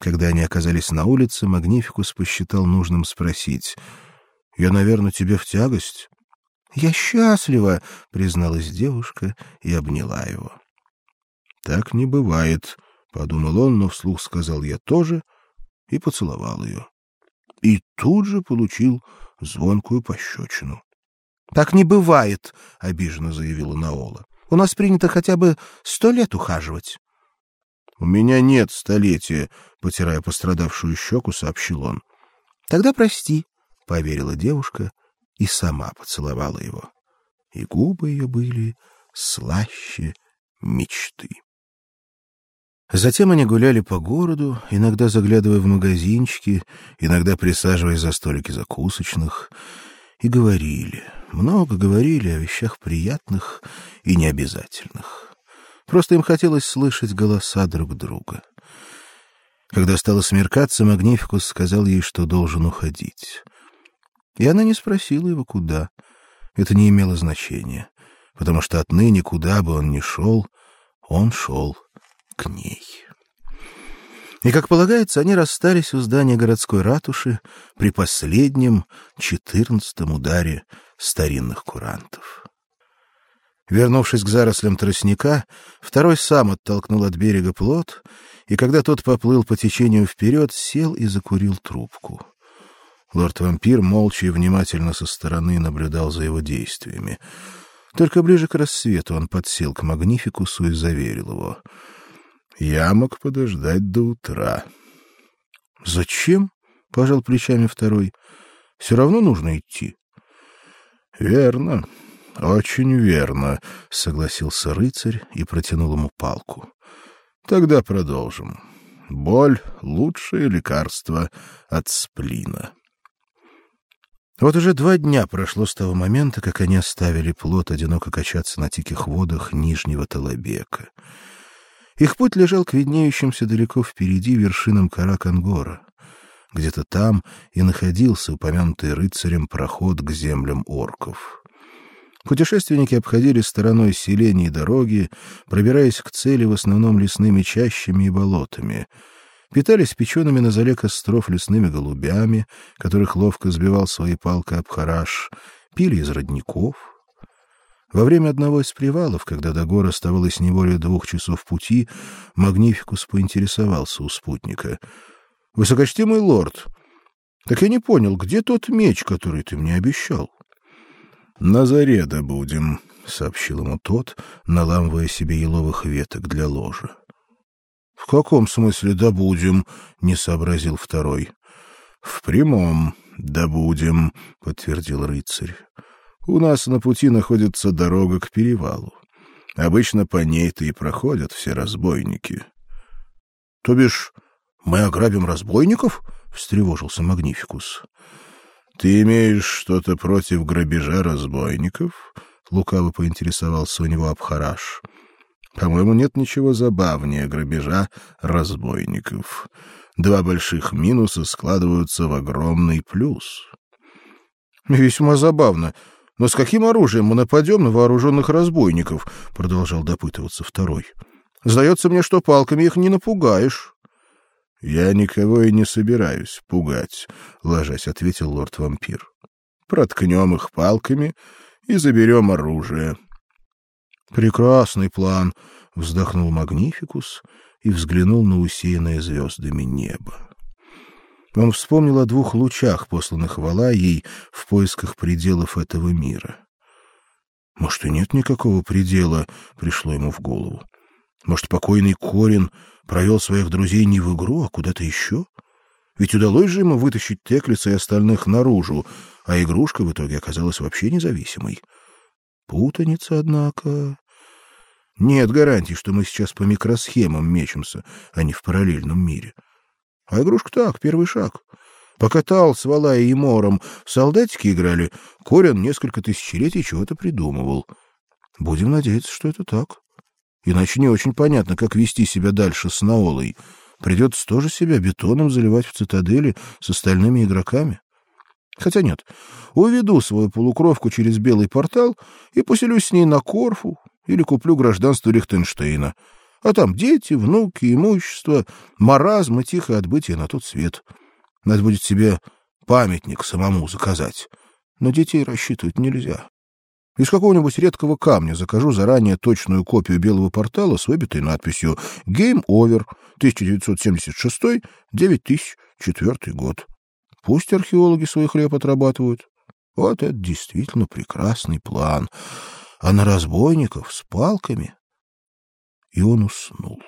Когда они оказались на улице, Магнификус посчитал нужным спросить: "Я, наверное, тебе в тягость?" "Я счастлива", призналась девушка и обняла его. "Так не бывает", подумал он, но вслух сказал: "Я тоже" и поцеловал ее. И тут же получил звонкую пощечину. Так не бывает, обиженно заявила Наола. У нас принято хотя бы сто лет ухаживать. У меня нет столетия, потирая пострадавшую щеку, сообщил он. Тогда прости, поверила девушка и сама поцеловала его. И губы ее были слаще мечты. Затем они гуляли по городу, иногда заглядывая в магазинчики, иногда присаживаясь за столики закусочных, и говорили, много говорили о вещах приятных и необязательных. Просто им хотелось слышать голоса друг друга. Когда стало смеркаться, Магнификус сказал ей, что должен уходить. И она не спросила его куда. Это не имело значения, потому что отныне куда бы он ни шел, он шел к ней. И, как полагается, они расстались у здания городской ратуши при последнем четырнадцатом ударе старинных курантов. Вернувшись к зарослям тростника, второй сам оттолкнул от берега плот, и когда тот поплыл по течению вперед, сел и закурил трубку. Лорд-вампир молча и внимательно со стороны наблюдал за его действиями. Только ближе к рассвету он подсел к Магнификусу и заверил его: "Я мог подождать до утра". "Зачем?" пожал плечами второй. Все равно нужно идти. Верно. Очень верно, согласился рыцарь и протянул ему палку. Тогда продолжим. Боль лучшее лекарство от сплина. Вот уже два дня прошло с того момента, как они оставили плот одиноко качаться на тихих водах Нижнего Талабека. Их путь лежал к виднеющимся далеко впереди вершинам Каракангора. Где-то там и находился упомянутый рыцарем проход к землям орков. Путешественники обходили стороной селения и дороги, пробираясь к цели в основном лесными чащами и болотами. Питались печеными на зале костров лесными голубями, которых ловко сбивал своей палкой Абхараш, пили из родников. Во время одного из привалов, когда до гор оставалось не более двух часов пути, Магнификус поинтересовался у спутника — Высокочтимый лорд, так я не понял, где тот меч, который ты мне обещал? На заре добудем, сообщил ему тот, наламывая себе еловых веток для ложа. В каком смысле добудем? не сообразил второй. В прямом добудем, подтвердил рыцарь. У нас на пути находится дорога к перевалу. Обычно по ней-то и проходят все разбойники. То бишь мы ограбим разбойников? встревожился Магнификус. Ты имеешь что-то против грабежа разбойников? лукаво поинтересовался у него Абхараш. По-моему, нет ничего забавнее грабежа разбойников. Два больших минуса складываются в огромный плюс. Весьма забавно. Но с каким оружием мы нападем на вооруженных разбойников? продолжал допытываться второй. Сдается мне, что палками их не напугаешь. Я никого и не собираюсь пугать, ложась ответил лорд-вампир. Проткнем их палками и заберем оружие. Прекрасный план, вздохнул Магнификус и взглянул на усеянное звездами небо. Он вспомнил о двух лучах, посланных Валаей в поисках пределов этого мира. Может, и нет никакого предела, пришло ему в голову. Может, покойный Корин провел своих друзей не в игру, а куда-то еще? Ведь удалось же ему вытащить Теклица и остальных наружу, а игрушка в итоге оказалась вообще независимой. Путаница, однако. Нет гарантий, что мы сейчас по микросхемам мечемся, а не в параллельном мире. А игрушка так, первый шаг. Пока Тал с Валай и Мором солдатики играли, Корин несколько тысячелетий чего-то придумывал. Будем надеяться, что это так. Иначе не очень понятно, как вести себя дальше с Наолой. Придется тоже себя бетоном заливать в цитадели с остальными игроками. Хотя нет, уведу свою полукровку через белый портал и поселюсь с ней на Корфу или куплю гражданство Лихтенштейна. А там дети, внуки, имущество, маразм и тихое отбытие на тот свет. Надо будет себе памятник самому заказать. На детей рассчитывать нельзя. Из какого-нибудь редкого камня закажу заранее точную копию белого портала с выбитой надписью «Game Over, 1976, 9004 год». Пусть археологи свой хлеб отрабатывают. Вот это действительно прекрасный план. А на разбойников с палками... И он уснул.